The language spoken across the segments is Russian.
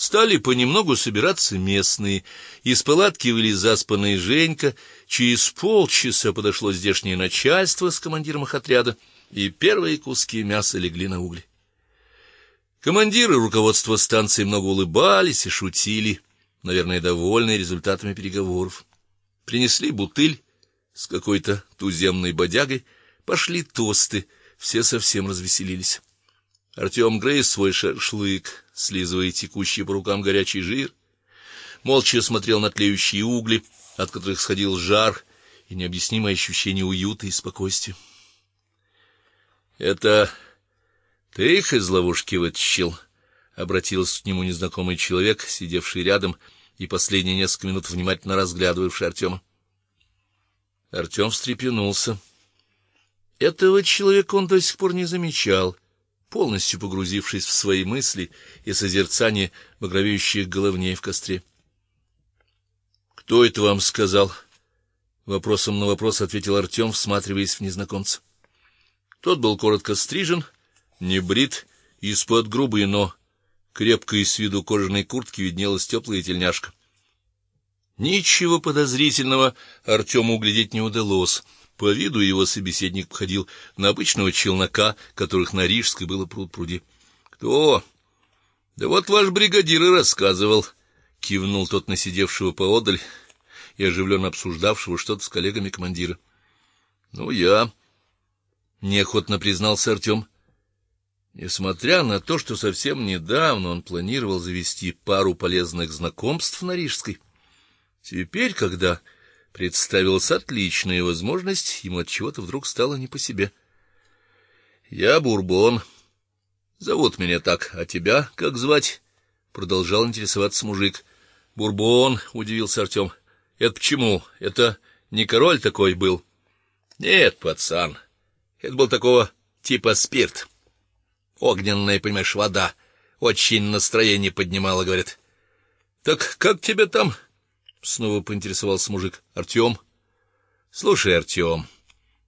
Стали понемногу собираться местные. Из палатки вылез заспанный Женька. Через полчаса подошло здешнее начальство с командиром их отряда, и первые куски мяса легли на угли. Командиры руководства станции много улыбались и шутили, наверное, довольные результатами переговоров. Принесли бутыль с какой-то туземной бодягой, пошли тосты, все совсем развеселились. Артем грыз свой шашлык, слизывая текущий по рукам горячий жир, молча смотрел на тлеющие угли, от которых сходил жар и необъяснимое ощущение уюта и спокойствия. Это ты их из ловушки вытащил, обратился к нему незнакомый человек, сидевший рядом и последние несколько минут внимательно разглядывавший Артема. Артем встрепенулся. Этого человека он до сих пор не замечал полностью погрузившись в свои мысли и созерцание багровеющих головней в костре. Кто это вам сказал? Вопросом на вопрос ответил Артем, всматриваясь в незнакомца. Тот был коротко стрижен, не брит, из-под грубой, но крепкой с виду кожаной куртки виднелась теплая тельняшка. Ничего подозрительного Артему углядеть не удалось. По виду его собеседник походил на обычного челнока, которых на Рижской было пруд-пруди. Кто? Да вот ваш бригадир и рассказывал, кивнул тот на сидевшего поодаль и оживленно обсуждавшего что-то с коллегами командира. Ну я неохотно признался Артем. Несмотря на то, что совсем недавно он планировал завести пару полезных знакомств на Рижской, теперь, когда представилась отличная возможность, ему от чего-то вдруг стало не по себе. Я Бурбон. Зовут меня так, а тебя как звать? продолжал интересоваться мужик. Бурбон, удивился Артем. Это почему? Это не король такой был? Нет, пацан. Это был такого типа спирт. Огненная, понимаешь, вода. Очень настроение поднимала, говорят. Так как тебе там? Снова поинтересовался мужик. Артем? Слушай, Артем,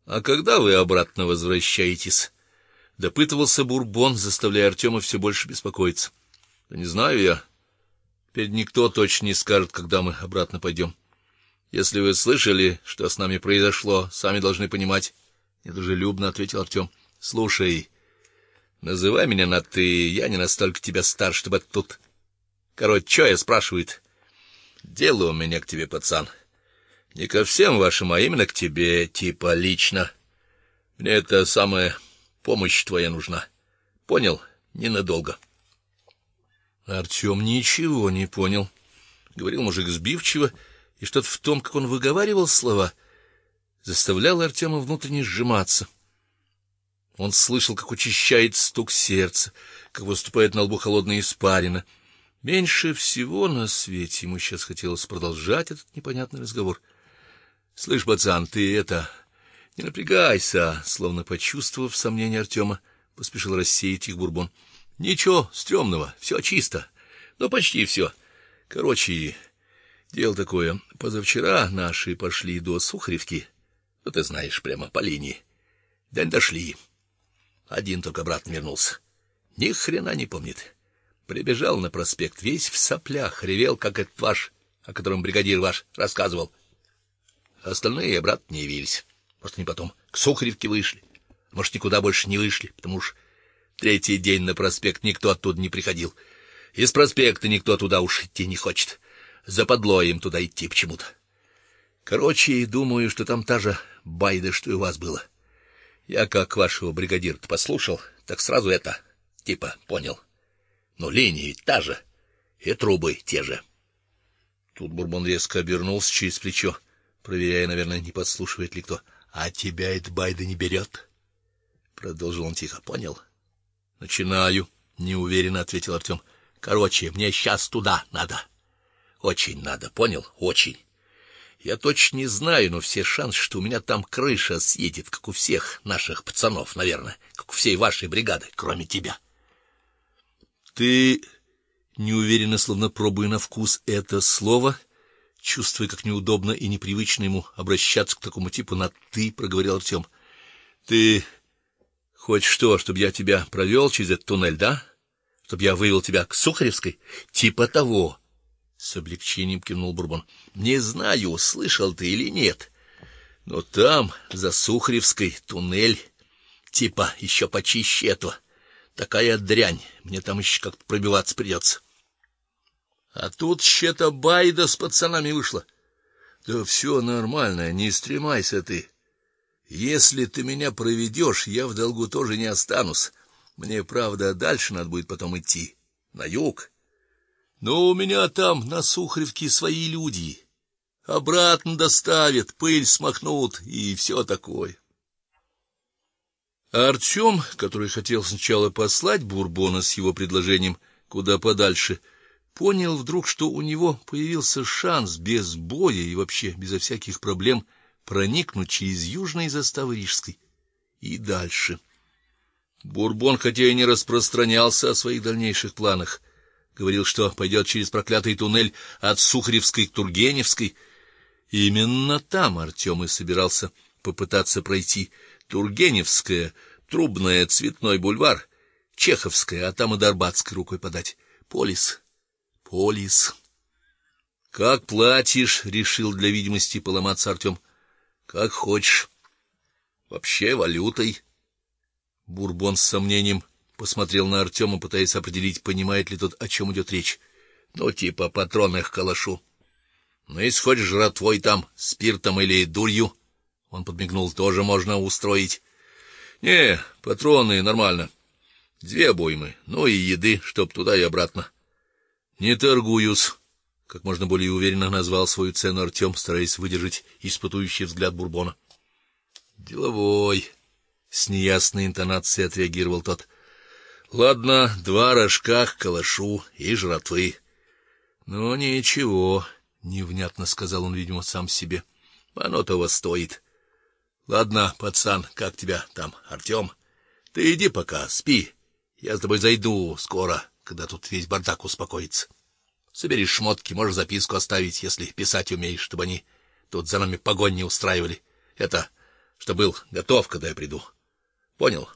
а когда вы обратно возвращаетесь? допытывался Бурбон, заставляя Артема все больше беспокоиться. Да не знаю я. Теперь никто точно не скажет, когда мы обратно пойдем. Если вы слышали, что с нами произошло, сами должны понимать, недружелюбно ответил Артем. Слушай, называй меня на ты, я не настолько тебя стар, чтобы тут. Короче, что я спрашивает? Дело у меня к тебе, пацан. Не ко всем вашим, а именно к тебе, типа лично. Мне это самая помощь твоя нужна. Понял? Ненадолго. Артем ничего не понял. Говорил мужик сбивчиво, и что-то в том, как он выговаривал слова, заставляло Артема внутренне сжиматься. Он слышал, как учащает стук сердца, как выступает на лбу холодная испарина. Меньше всего на свете ему сейчас хотелось продолжать этот непонятный разговор. Слышь, пацан, ты это не напрягайся, словно почувствовав сомнение Артема, поспешил рассеять их бурбон. Ничего стрёмного, все чисто. Ну почти все. Короче, дело такое, позавчера наши пошли до Сухаревки. Ну ты знаешь, прямо по линии. Да дошли. Один только брат вернулся. Ни хрена не помнит. Прибежал на проспект весь в соплях, ревел, как этот ваш, о котором бригадир ваш рассказывал. Остальные, брат, не явились. Может, они потом к Сухаревке вышли. Может, никуда больше не вышли, потому что третий день на проспект никто оттуда не приходил. Из проспекта никто туда уж идти не хочет. Западло им туда идти почему-то. Короче, думаю, что там та же байда, что и у вас было. Я как вашего бригадира-то послушал, так сразу это, типа, понял. Но линия ведь та же, и трубы те же. Тут Бурбон резко обернулся через плечо, проверяя, наверное, не подслушивает ли кто. А тебя это байда не берет?» продолжил он тихо. Понял? Начинаю, неуверенно ответил Артем. Короче, мне сейчас туда надо. Очень надо, понял? Очень. Я точно не знаю, но все шансы, что у меня там крыша съедет, как у всех наших пацанов, наверное, как у всей вашей бригады, кроме тебя. Ты неуверенно, словно пробуя на вкус это слово, чувствуя, как неудобно и непривычно ему обращаться к такому типу на ты, проговорил Артем. — Ты хочешь что, чтобы я тебя провел через этот туннель, да? чтоб я вывел тебя к Сухаревской, типа того. С облегчением кивнул Бурбон. Не знаю, слышал ты или нет, но там за Сухаревской туннель, типа еще почище этого. Такая дрянь, мне там еще как-то пробиваться придется. А тут щета байда с пацанами вышла. Да все нормально, не стремайся ты. Если ты меня проведешь, я в долгу тоже не останусь. Мне, правда, дальше надо будет потом идти на юг. Но у меня там на Сухаревке свои люди. Обратно доставят, пыль смахнут и все такое. Артем, который хотел сначала послать Бурбона с его предложением куда подальше, понял вдруг, что у него появился шанс без боя и вообще безо всяких проблем проникнуть через южные заставы Рижской и дальше. Бурбон хотя и не распространялся о своих дальнейших планах, говорил, что пойдет через проклятый туннель от Сухаревской к Тургеневской. Именно там Артем и собирался попытаться пройти Тургеневская, Трубная, Цветной бульвар, Чеховская, а там и до рукой подать. Полис. Полис. Как платишь, решил для видимости поломаться Артем. Как хочешь. Вообще валютой. Бурбон с сомнением посмотрел на Артема, пытаясь определить, понимает ли тот, о чем идет речь. Ну, типа патронных калашу. Ну, если хочешь жратвой там, спиртом или дурью, он подмигнул, тоже можно устроить. Не, патроны нормально. Две обоймы, ну и еды, чтоб туда и обратно. Не торгуюсь, как можно более уверенно назвал свою цену Артем, стараясь выдержать испытующий взгляд Бурбона. Деловой, с неясной интонацией отреагировал тот. Ладно, два рожка к калашу и жратвы. Ну ничего, невнятно сказал он, видимо, сам себе. Оно того стоит. Ладно, пацан, как тебя там, Артем? Ты иди пока, спи. Я с тобой зайду скоро, когда тут весь бардак успокоится. Собери шмотки, можешь записку оставить, если писать умеешь, чтобы они тут за нами погонь не устраивали. Это, что был готов, когда я приду. Понял?